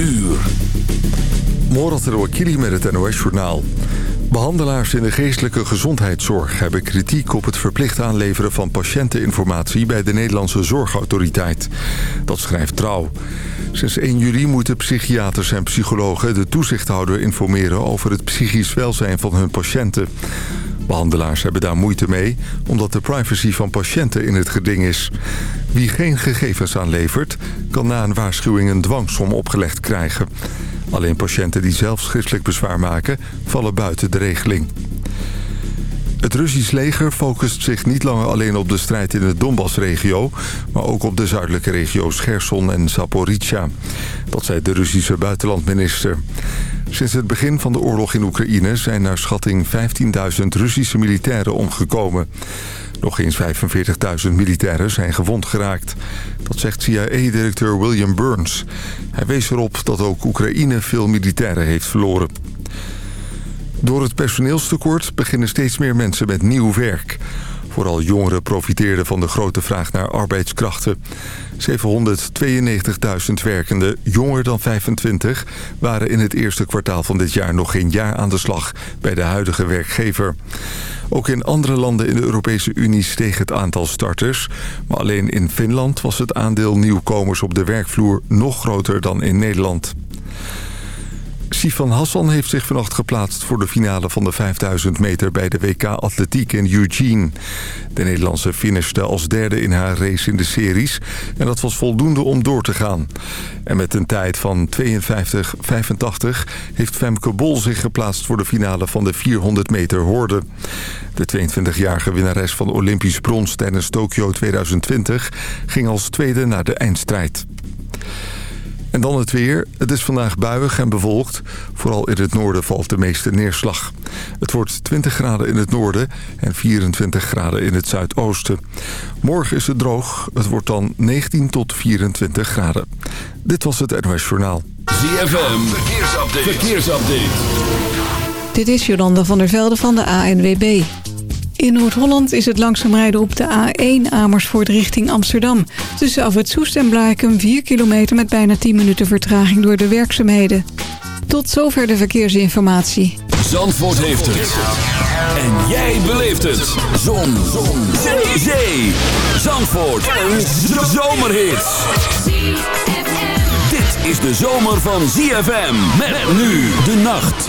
uur. Morat Rouakili met het NOS-journaal. Behandelaars in de geestelijke gezondheidszorg hebben kritiek op het verplicht aanleveren van patiënteninformatie bij de Nederlandse Zorgautoriteit. Dat schrijft Trouw. Sinds 1 juli moeten psychiaters en psychologen de toezichthouder informeren over het psychisch welzijn van hun patiënten. Behandelaars hebben daar moeite mee, omdat de privacy van patiënten in het geding is. Wie geen gegevens aanlevert, kan na een waarschuwing een dwangsom opgelegd krijgen. Alleen patiënten die zelf schriftelijk bezwaar maken, vallen buiten de regeling. Het Russisch leger focust zich niet langer alleen op de strijd in de Donbass-regio... maar ook op de zuidelijke regio's Gerson en Zaporizhia. Dat zei de Russische buitenlandminister. Sinds het begin van de oorlog in Oekraïne zijn naar schatting 15.000 Russische militairen omgekomen. Nog eens 45.000 militairen zijn gewond geraakt. Dat zegt CIA-directeur William Burns. Hij wees erop dat ook Oekraïne veel militairen heeft verloren. Door het personeelstekort beginnen steeds meer mensen met nieuw werk. Vooral jongeren profiteerden van de grote vraag naar arbeidskrachten. 792.000 werkenden, jonger dan 25... waren in het eerste kwartaal van dit jaar nog geen jaar aan de slag... bij de huidige werkgever. Ook in andere landen in de Europese Unie steeg het aantal starters. Maar alleen in Finland was het aandeel nieuwkomers op de werkvloer nog groter dan in Nederland. Sifan Hassan heeft zich vannacht geplaatst voor de finale van de 5000 meter bij de WK Atletiek in Eugene. De Nederlandse finishte als derde in haar race in de series en dat was voldoende om door te gaan. En met een tijd van 52-85 heeft Femke Bol zich geplaatst voor de finale van de 400 meter hoorde. De 22-jarige winnares van Olympisch brons tijdens Tokio 2020 ging als tweede naar de eindstrijd. En dan het weer. Het is vandaag buiig en bewolkt. Vooral in het noorden valt de meeste neerslag. Het wordt 20 graden in het noorden en 24 graden in het zuidoosten. Morgen is het droog. Het wordt dan 19 tot 24 graden. Dit was het NOS Journaal. ZFM, verkeersupdate. verkeersupdate. Dit is Jolanda van der Velde van de ANWB. In Noord-Holland is het langzaam rijden op de A1 Amersfoort richting Amsterdam. Tussen af het Soest en Blaakem 4 kilometer met bijna 10 minuten vertraging door de werkzaamheden. Tot zover de verkeersinformatie. Zandvoort heeft het. En jij beleeft het. Zon. Zon. Zee. Zee. Zandvoort. Een zomerhit. Dit is de zomer van ZFM. Met nu de nacht.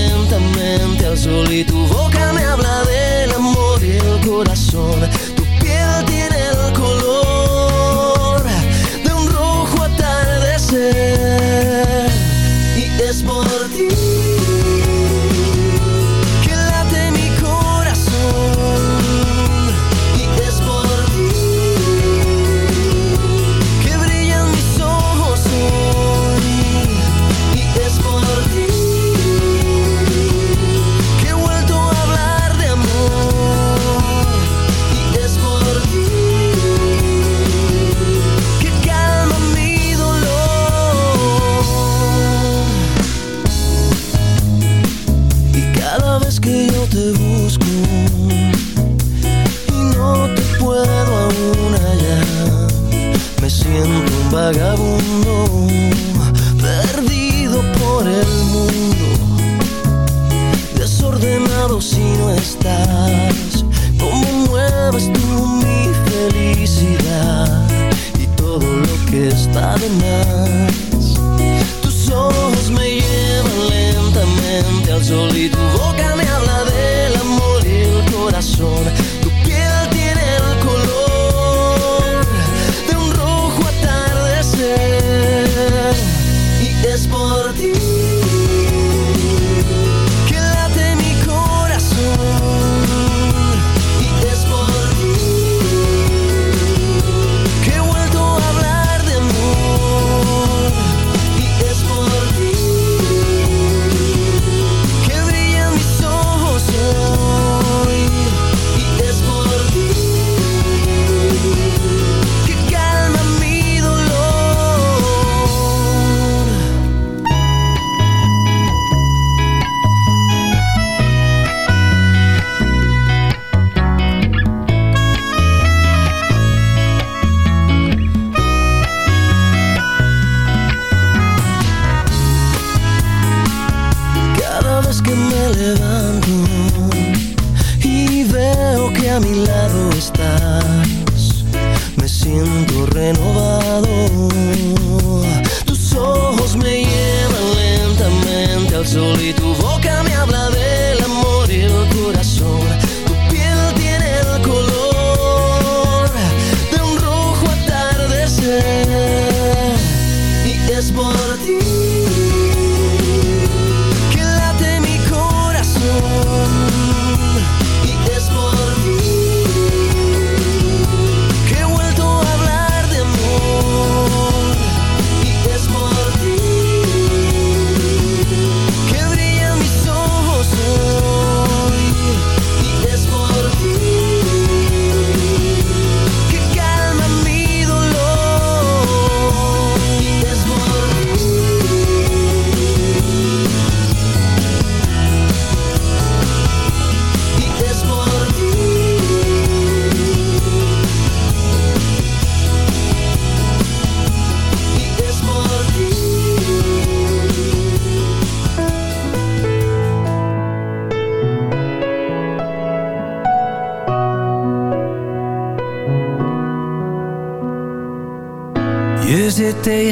al sol y tu boca me habla del amor y el corazón. Mi lado estás, me siento renovado. Tus ojos me llevan lentamente al sol y tu boca me habla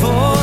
for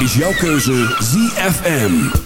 is jouw keuze ZFM.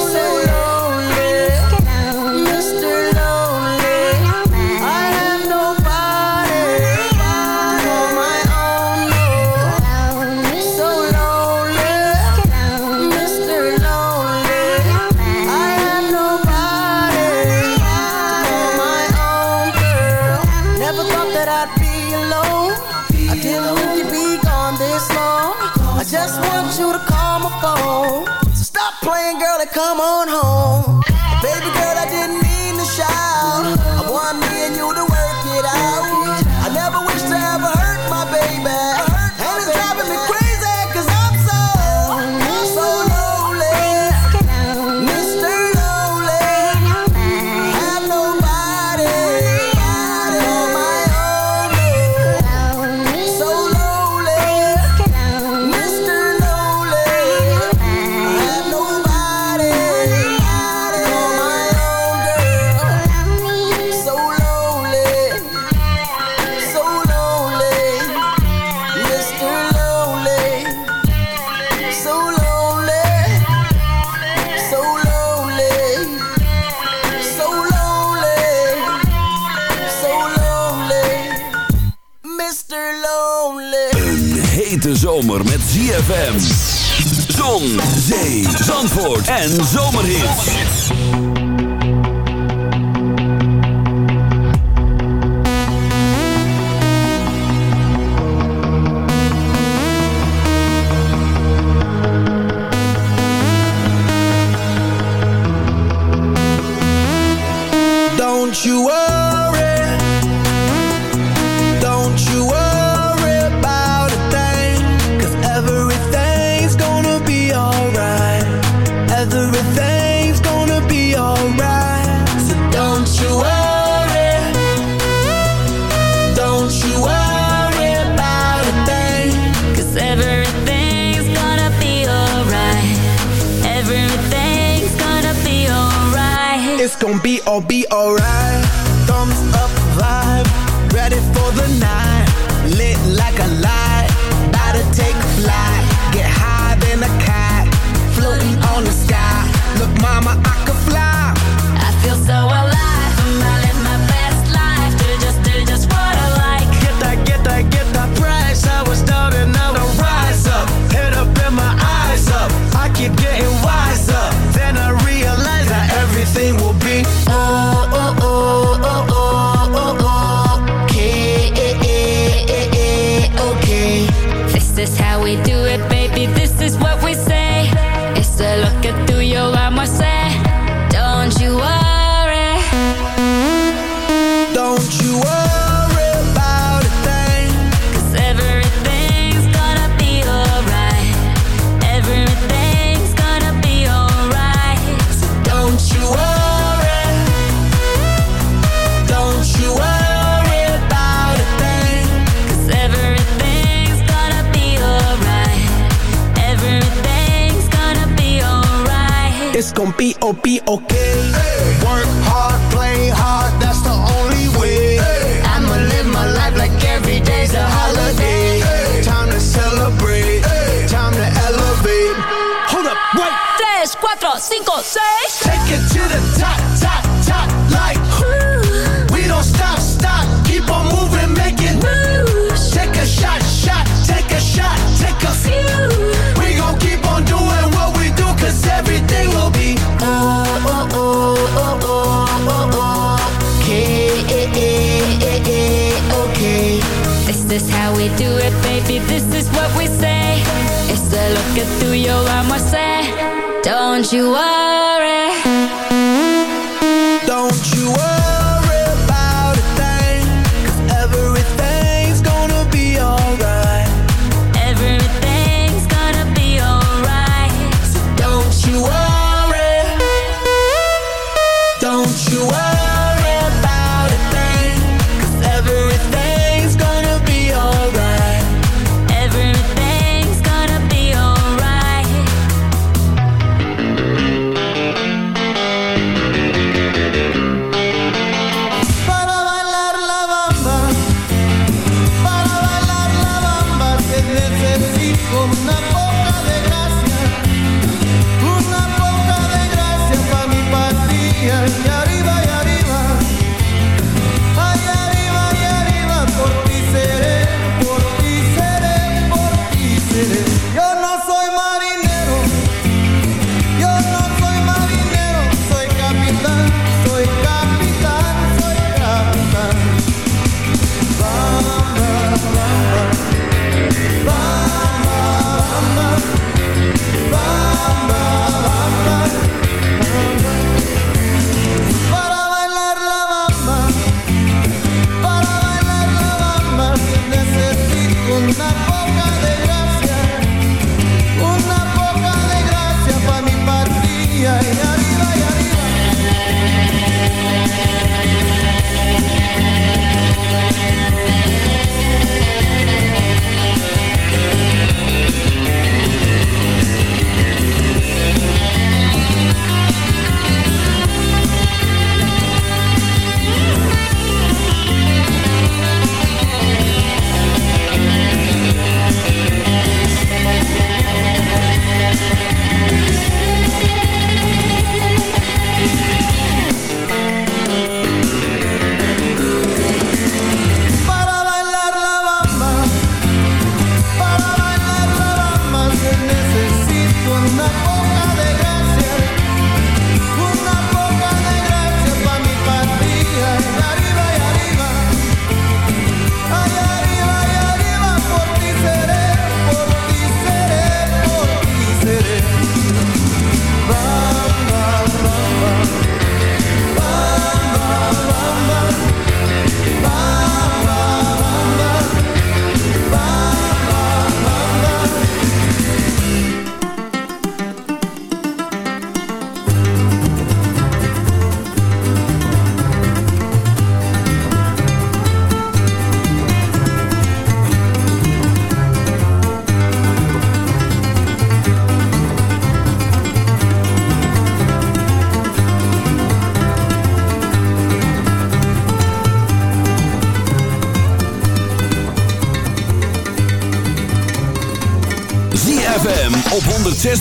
En zomerhits. be. Oh. want you out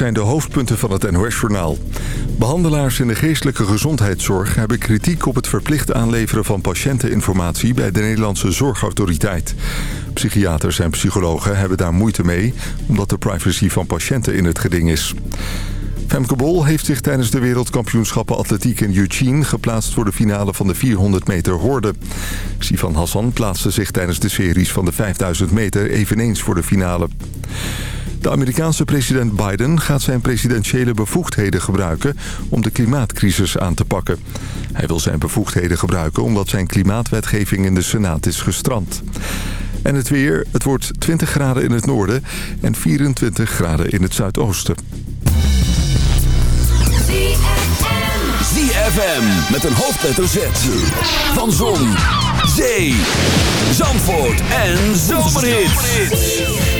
zijn de hoofdpunten van het NOS-journaal. Behandelaars in de geestelijke gezondheidszorg hebben kritiek op het verplicht aanleveren van patiënteninformatie bij de Nederlandse Zorgautoriteit. Psychiaters en psychologen hebben daar moeite mee, omdat de privacy van patiënten in het geding is. Femke Bol heeft zich tijdens de wereldkampioenschappen atletiek in Eugene geplaatst voor de finale van de 400 meter hoorde. Sivan Hassan plaatste zich tijdens de series van de 5000 meter eveneens voor de finale. De Amerikaanse president Biden gaat zijn presidentiële bevoegdheden gebruiken om de klimaatcrisis aan te pakken. Hij wil zijn bevoegdheden gebruiken omdat zijn klimaatwetgeving in de Senaat is gestrand. En het weer, het wordt 20 graden in het noorden en 24 graden in het zuidoosten. ZFM met een hoofdletter Z van zon, zee, Zandvoort en Zomerhit.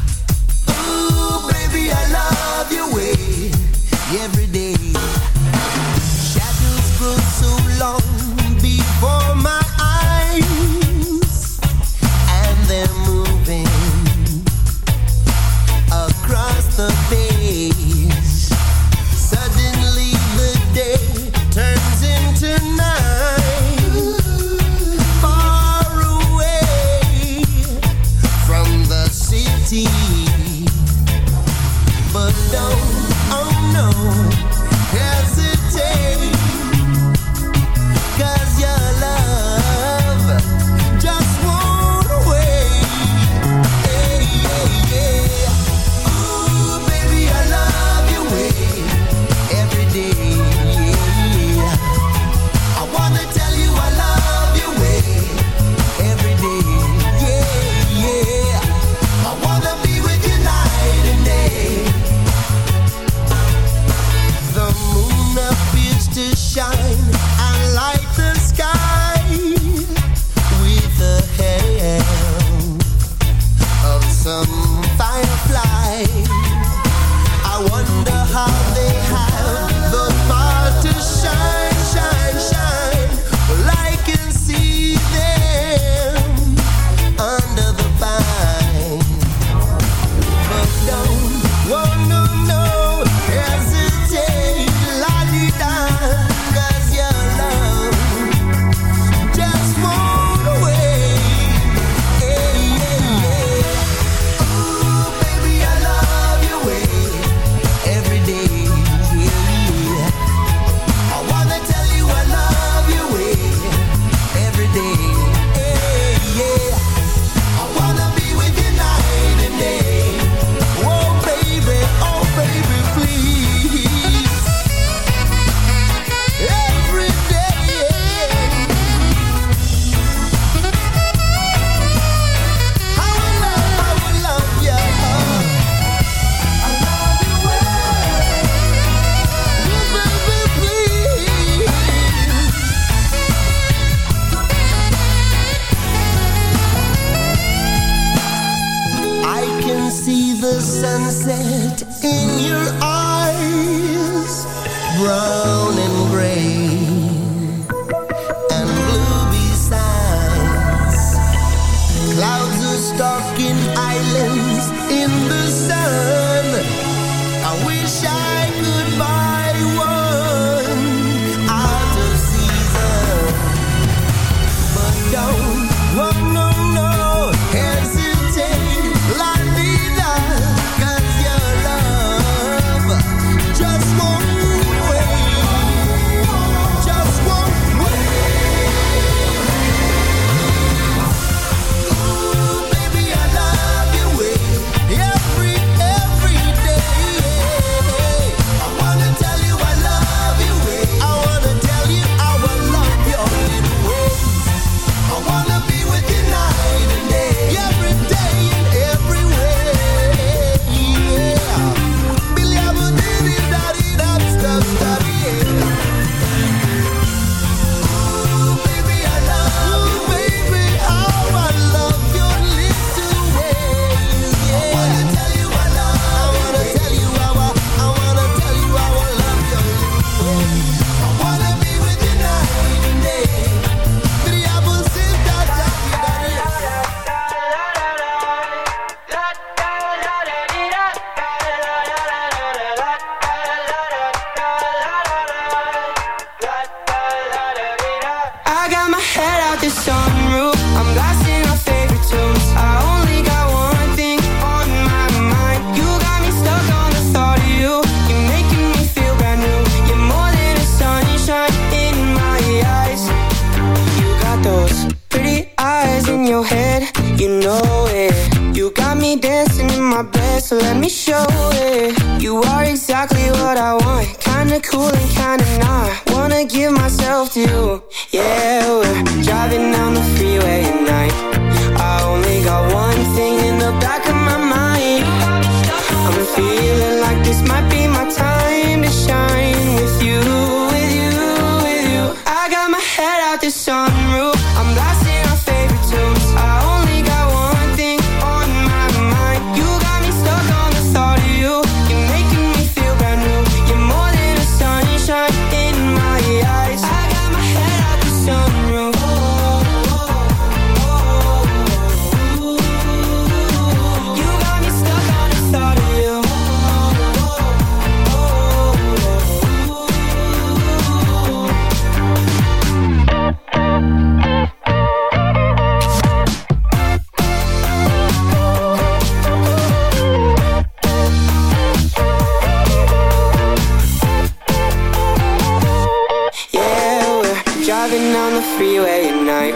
freeway at night.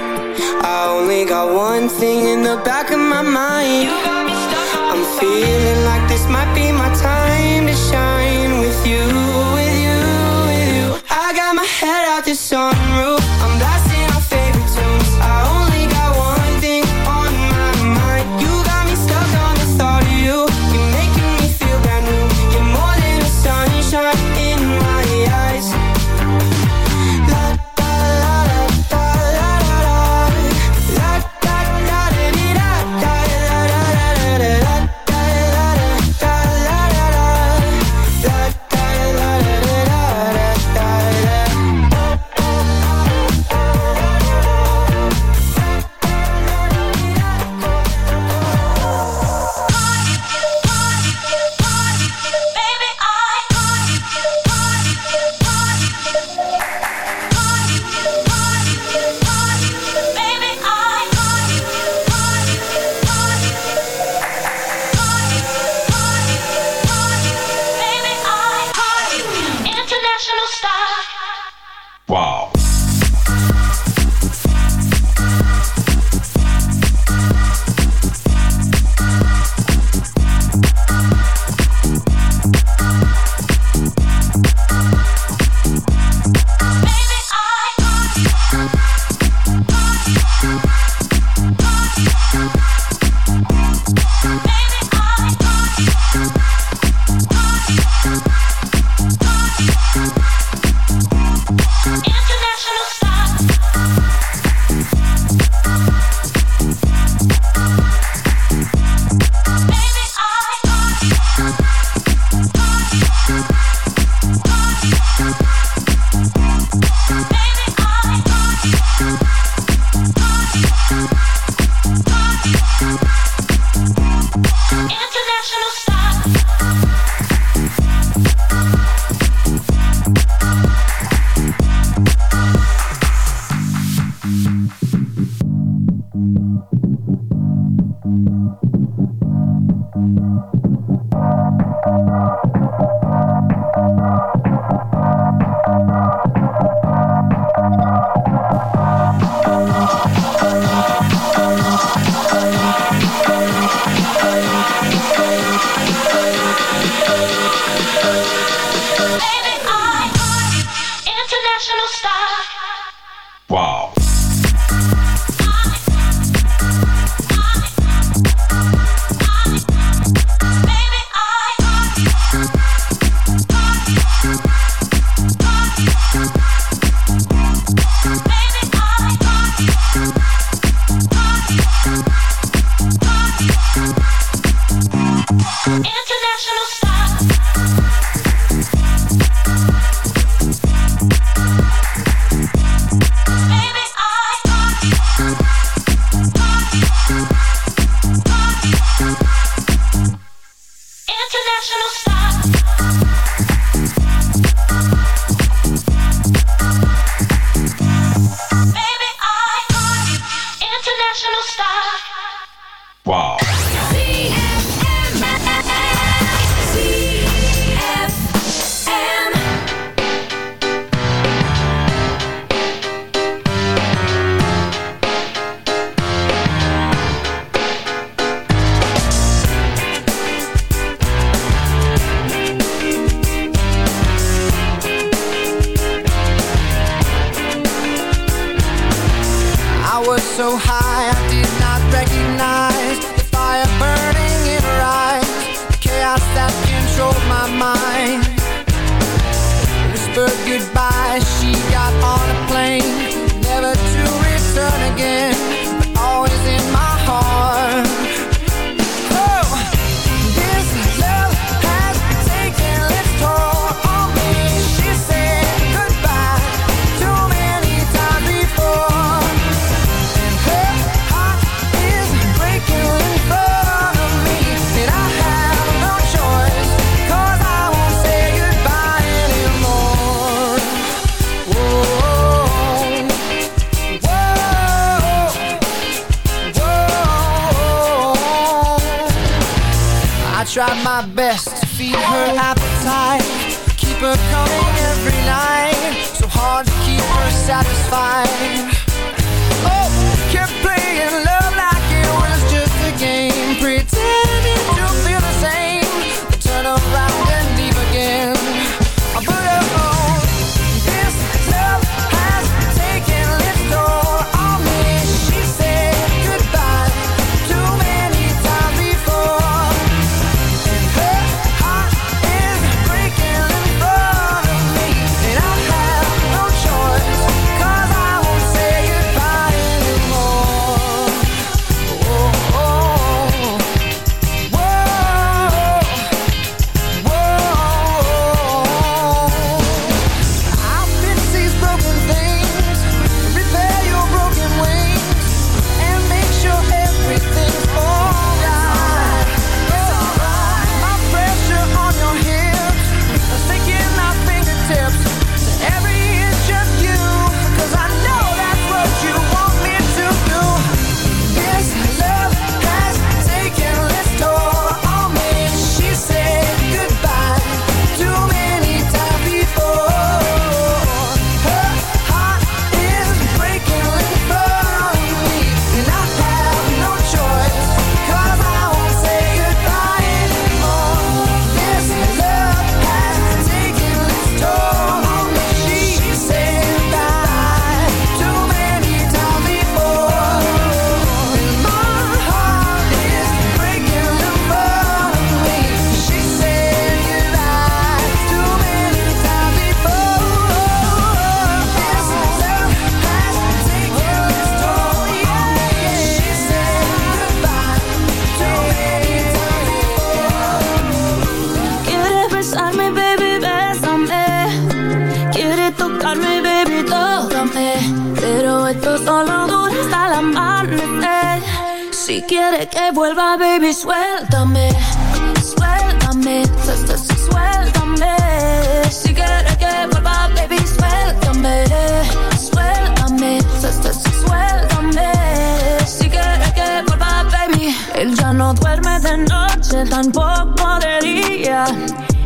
I only got one thing in the back of my mind. I'm feeling like this might be my time to shine with you, with you, with you. I got my head out this song. Wow. no duerme de noche, tampoco de día.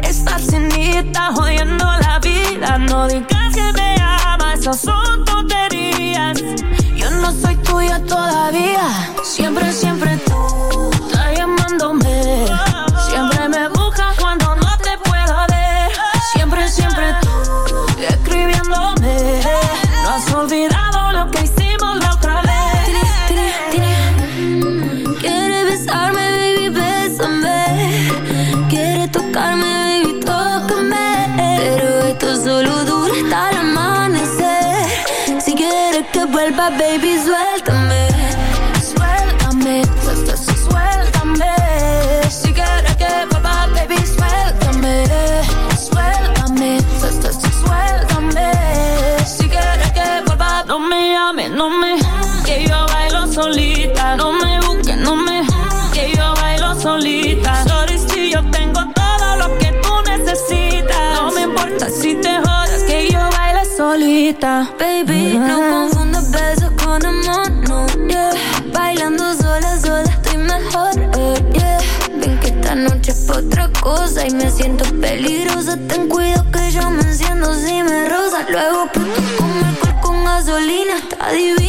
Estás cinita jodiendo la vida. No digas que me amas, esas son tonterías. Yo no soy tuya todavía. Siempre, siempre tú. baby. No ah. confundas besos con amor, no, yeah. Bailando sola, sola estoy mejor, eh, yeah. Ven que esta noche es para otra cosa y me siento peligrosa. Ten cuidado que yo me enciendo si me rosa. Luego puto con alcohol con gasolina, está divino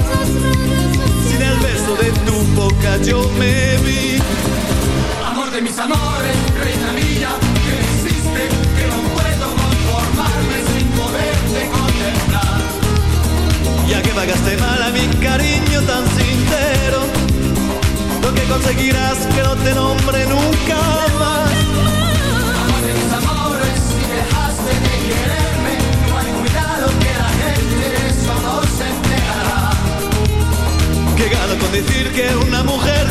boca yo me vi. Amor de mis amores, reina mía, que me hiciste, que no puedo conformarme sin poderte contemplar. Ya que pagaste mal a mi cariño tan sincero, lo que conseguirás que no te nombre nunca más. Que una mujer